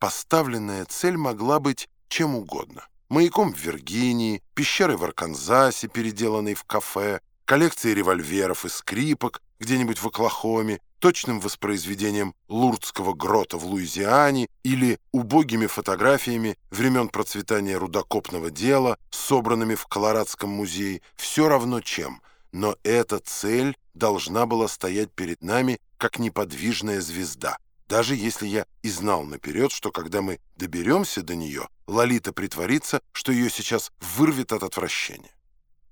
поставленная цель могла быть чем угодно. Маяком в Виргинии, пещерой в Арканзасе, переделанной в кафе, коллекцией револьверов и скрипок где-нибудь в Оклахоме, точным воспроизведением Лурдского грота в Луизиане или убогими фотографиями времен процветания рудокопного дела, собранными в Колорадском музее, все равно чем. Но эта цель должна была стоять перед нами как неподвижная звезда. Даже если я и знал наперед, что когда мы доберемся до нее, Лолита притворится, что ее сейчас вырвет от отвращения.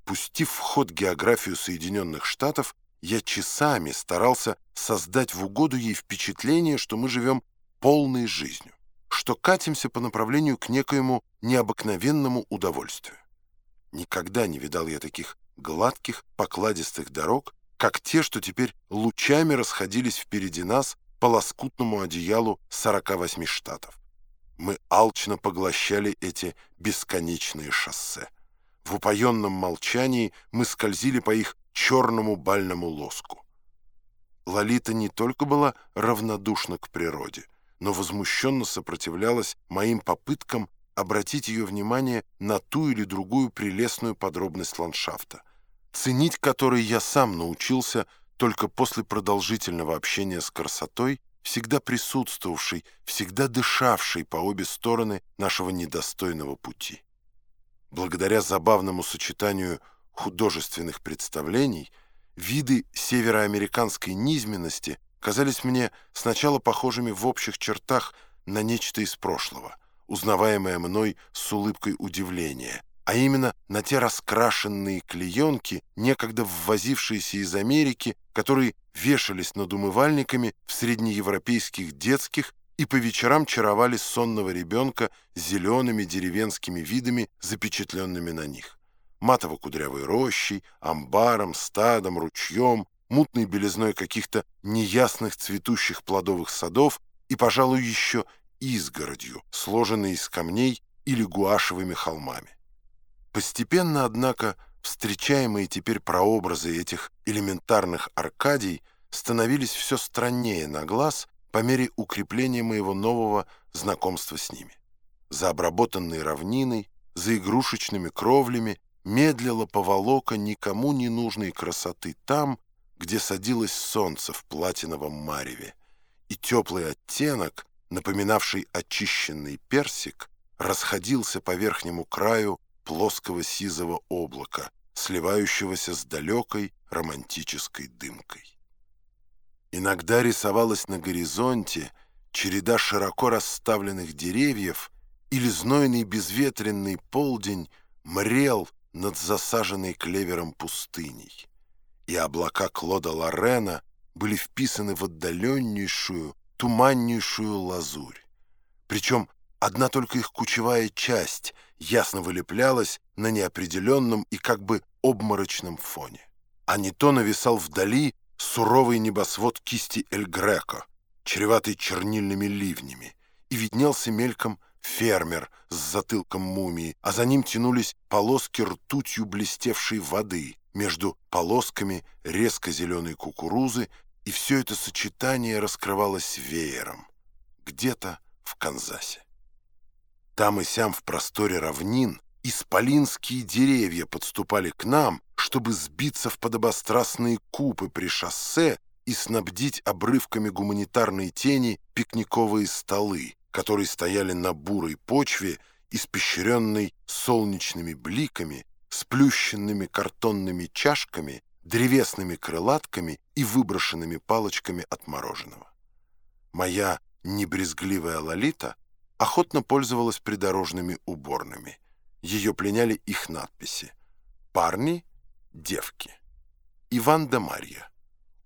Пустив в ход географию Соединенных Штатов, я часами старался создать в угоду ей впечатление, что мы живем полной жизнью, что катимся по направлению к некоему необыкновенному удовольствию. Никогда не видал я таких гладких, покладистых дорог, как те, что теперь лучами расходились впереди нас по лоскутному одеялу 48 штатов. Мы алчно поглощали эти бесконечные шоссе. В упоенном молчании мы скользили по их черному бальному лоску. Лолита не только была равнодушна к природе, но возмущенно сопротивлялась моим попыткам обратить ее внимание на ту или другую прелестную подробность ландшафта, ценить который я сам научился только после продолжительного общения с красотой, всегда присутствовавшей, всегда дышавшей по обе стороны нашего недостойного пути. Благодаря забавному сочетанию художественных представлений, виды североамериканской низменности казались мне сначала похожими в общих чертах на нечто из прошлого, узнаваемое мной с улыбкой удивления, а именно на те раскрашенные клеенки, некогда ввозившиеся из Америки, которые вешались над умывальниками в среднеевропейских детских и по вечерам чаровали сонного ребенка зелеными деревенскими видами, запечатленными на них. Матово-кудрявой рощей, амбаром, стадом, ручьем, мутной белизной каких-то неясных цветущих плодовых садов и, пожалуй, еще изгородью, сложенной из камней или гуашевыми холмами. Постепенно, однако, встречаемые теперь прообразы этих элементарных аркадий становились все страннее на глаз по мере укрепления моего нового знакомства с ними. За обработанной равниной, за игрушечными кровлями медлила поволока никому не нужной красоты там, где садилось солнце в платиновом мареве, и теплый оттенок, напоминавший очищенный персик, расходился по верхнему краю плоского сизого облака, сливающегося с далекой романтической дымкой. Иногда рисовалась на горизонте череда широко расставленных деревьев, или знойный безветренный полдень мрел над засаженной клевером пустыней, и облака Клода Лорена были вписаны в отдаленнейшую, туманнейшую лазурь. Причем одна только их кучевая часть ясно вылеплялась на неопределенном и как бы обморочном фоне. А не то нависал вдали суровый небосвод кисти Эль Греко, чреватый чернильными ливнями, и виднелся мельком фермер с затылком мумии, а за ним тянулись полоски ртутью блестевшей воды между полосками резко зеленой кукурузы, и все это сочетание раскрывалось веером, где-то в Канзасе. Там и сям в просторе равнин исполинские деревья подступали к нам, чтобы сбиться в подобострастные купы при шоссе и снабдить обрывками гуманитарной тени пикниковые столы, которые стояли на бурой почве, испещренной солнечными бликами, сплющенными картонными чашками, древесными крылатками и выброшенными палочками от мороженого. Моя небрезгливая Лолита охотно пользовалась придорожными уборными. Ее пленяли их надписи «Парни девки. Иван да Марья.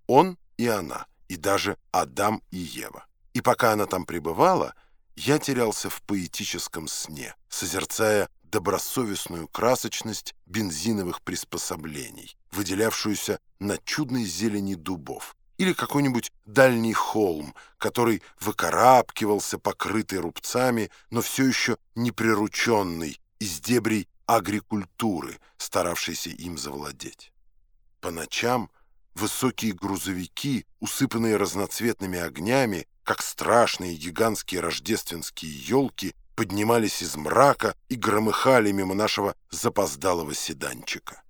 Он и она, и даже Адам и Ева. И пока она там пребывала, я терялся в поэтическом сне, созерцая добросовестную красочность бензиновых приспособлений, выделявшуюся на чудной зелени дубов, или какой-нибудь дальний холм, который выкарабкивался, покрытый рубцами, но все еще неприрученный, из дебрей агрикультуры, старавшейся им завладеть. По ночам высокие грузовики, усыпанные разноцветными огнями, как страшные гигантские рождественские елки поднимались из мрака и громыхали мимо нашего запоздалого седанчика.